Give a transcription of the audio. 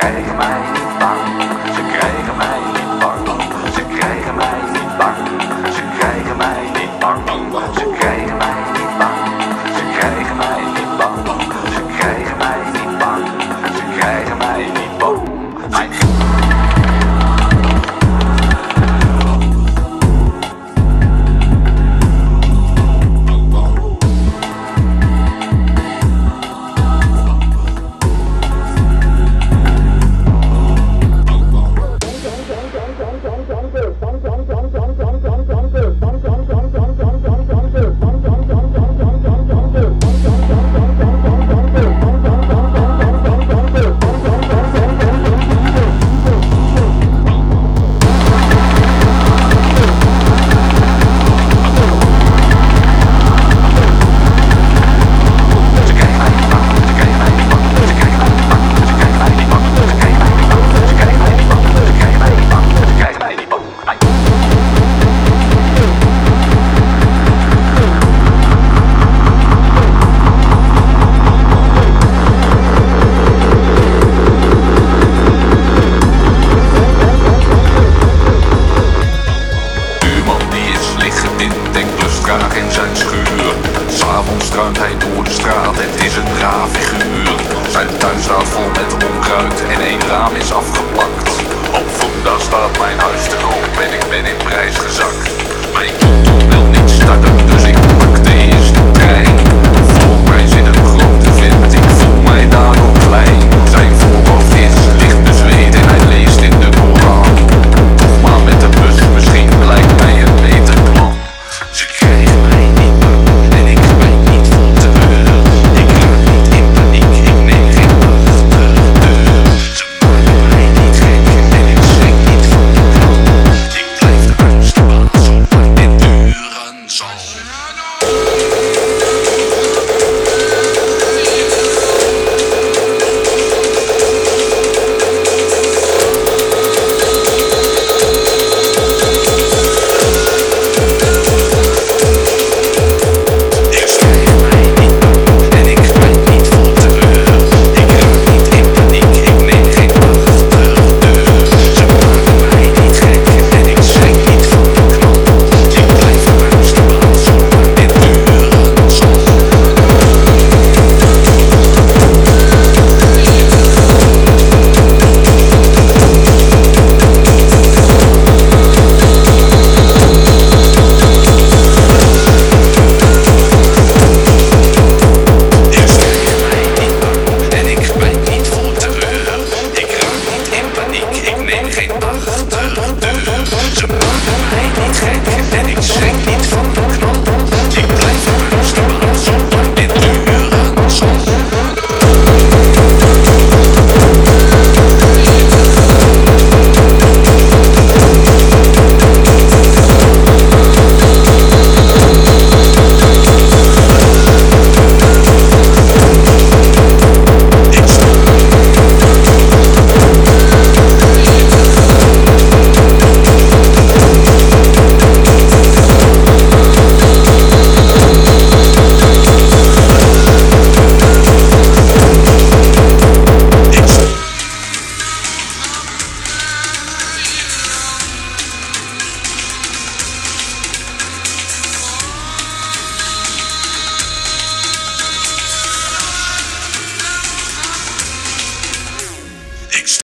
krijgen mij niet bang. Ze krijgen mij niet bang. Ze krijgen mij niet bang. Ze krijgen mij niet. Die is licht getint en klust graag in zijn schuur. S'avonds struint hij door de straat, het is een raar figuur. Zijn tuin staat vol met onkruid en één raam is afgeplakt. Op Funda staat mijn huis te koop en ik ben in prijs gezakt. schrik en ik schrik.